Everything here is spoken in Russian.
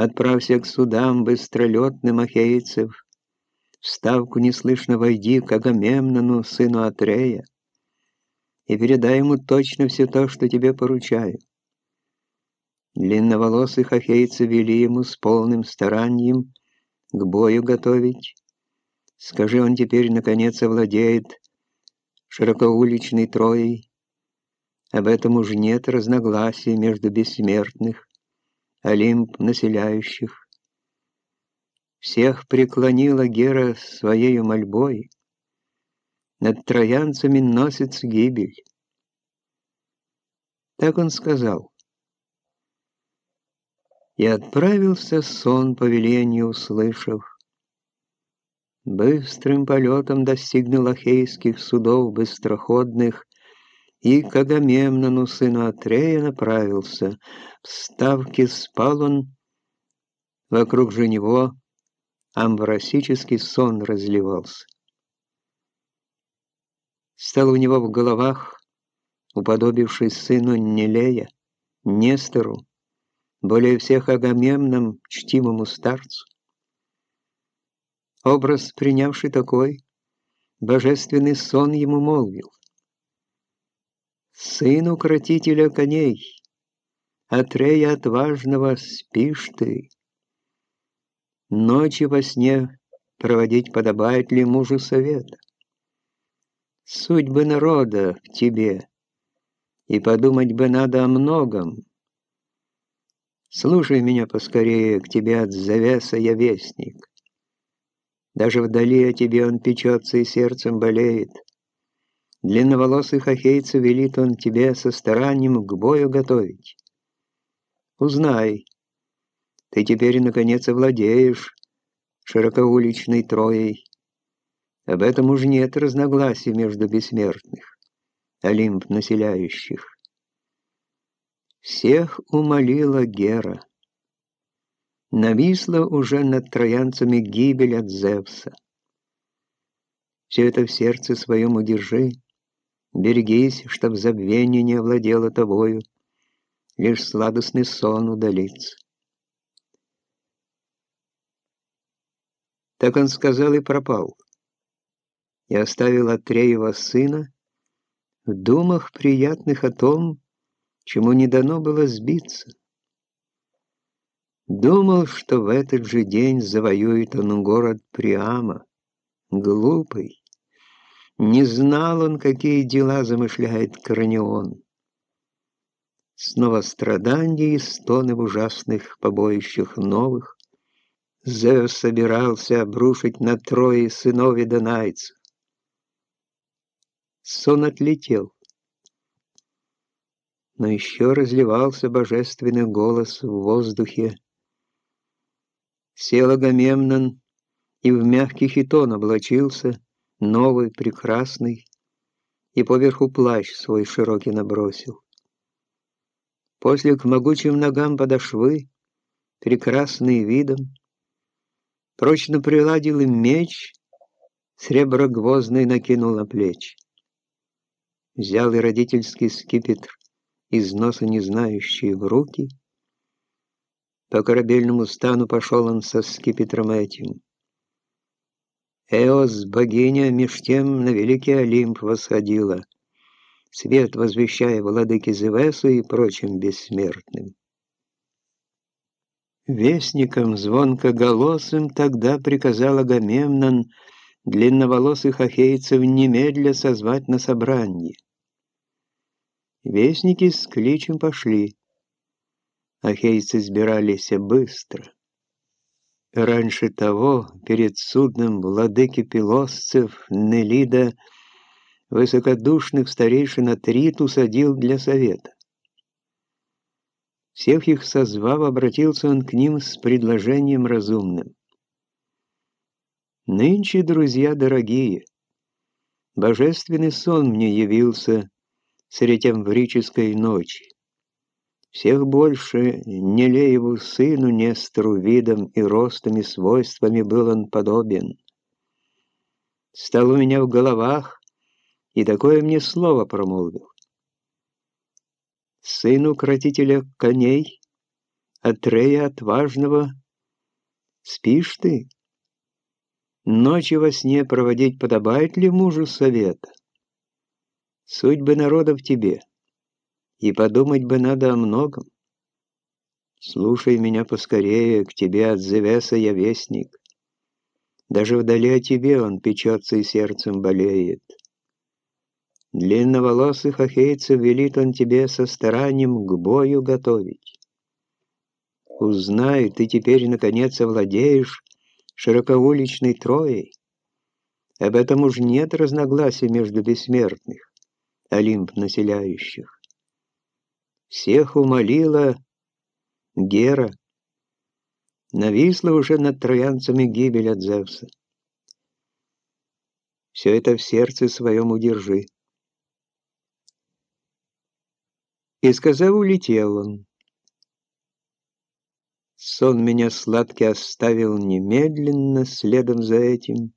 Отправься к судам быстролетным ахейцев, в ставку неслышно войди к Агамемнону, сыну Атрея, и передай ему точно все то, что тебе поручаю. Длинноволосых ахейцы вели ему с полным старанием к бою готовить. Скажи, он теперь, наконец, овладеет широкоуличной Троей. Об этом уж нет разногласий между бессмертных, Олимп населяющих. Всех преклонила Гера своею мольбой, Над троянцами носится гибель. Так он сказал. И отправился сон по велению услышав. Быстрым полетом достигнул ахейских судов быстроходных, и к Агамемнону, сыну Атрея, направился. В ставке спал он, вокруг же него амбросический сон разливался. Стал у него в головах, уподобившись сыну Нелея, Нестору, более всех Агамемном, чтимому старцу. Образ, принявший такой, божественный сон ему молвил. «Сын укротителя коней, Атрея отважного спишь ты, Ночи во сне проводить подобает ли мужу совета? Судьбы народа в тебе, и подумать бы надо о многом. Слушай меня поскорее, к тебе от завеса я вестник. Даже вдали о тебе он печется и сердцем болеет. Длинноволосых ахейцев велит он тебе со старанием к бою готовить. Узнай, ты теперь, наконец, овладеешь широкоуличной Троей. Об этом уж нет разногласий между бессмертных, Олимп населяющих. Всех умолила Гера. Нависла уже над троянцами гибель от Зевса. Все это в сердце своем удержи, берегись, чтоб забвение не овладело тобою, лишь сладостный сон удалится. Так он сказал и пропал. И оставил Атреева сына в думах приятных о том, чему не дано было сбиться. Думал, что в этот же день завоюет он город Приама. Глупый. Не знал он, какие дела замышляет Кранион. Снова страдания и стоны в ужасных побоищах новых, Зевс собирался обрушить на трое сыновей донайцев. Сон отлетел. Но еще разливался божественный голос в воздухе. Сел Агамемнон и в мягкий хитон облачился, новый, прекрасный, и поверху плащ свой широкий набросил. После к могучим ногам подошвы, прекрасный видом, Прочно приладил им меч, среброгвоздный накинул на плечи. Взял и родительский скипетр из носа не знающий в руки. По корабельному стану пошел он со скипетром этим. Эос, богиня, меж тем на великий Олимп восходила, свет возвещая владыке Зевесу и прочим бессмертным. Вестником звонкоголосым тогда приказал Агамемнон длинноволосых ахейцев немедля созвать на собрание. Вестники с кличем пошли. Ахейцы сбирались быстро. Раньше того, перед судном владыки пилосцев Нелида высокодушных старейшин Атрит усадил для совета. Всех их созвав, обратился он к ним с предложением разумным. «Нынче, друзья дорогие, божественный сон мне явился средь амврической ночи. Всех больше Нелееву сыну Нестору видом и ростом и свойствами был он подобен. Стал у меня в головах, и такое мне слово промолвил сын укротителя коней, Атрея отважного, спишь ты? Ночи во сне проводить подобает ли мужу совета? Судьбы народа в тебе, и подумать бы надо о многом. Слушай меня поскорее, к тебе от Зевеса я вестник. Даже вдали о тебе он печется и сердцем болеет. Длинноволосых ахейцев велит он тебе со старанием к бою готовить. Узнай, ты теперь наконец овладеешь широкоуличной Троей. Об этом уж нет разногласий между бессмертных, Олимп населяющих. Всех умолила Гера, Нависла уже над троянцами гибель от Зевса. Все это в сердце своем удержи. И сказав, улетел он. Сон меня сладкий оставил немедленно, следом за этим.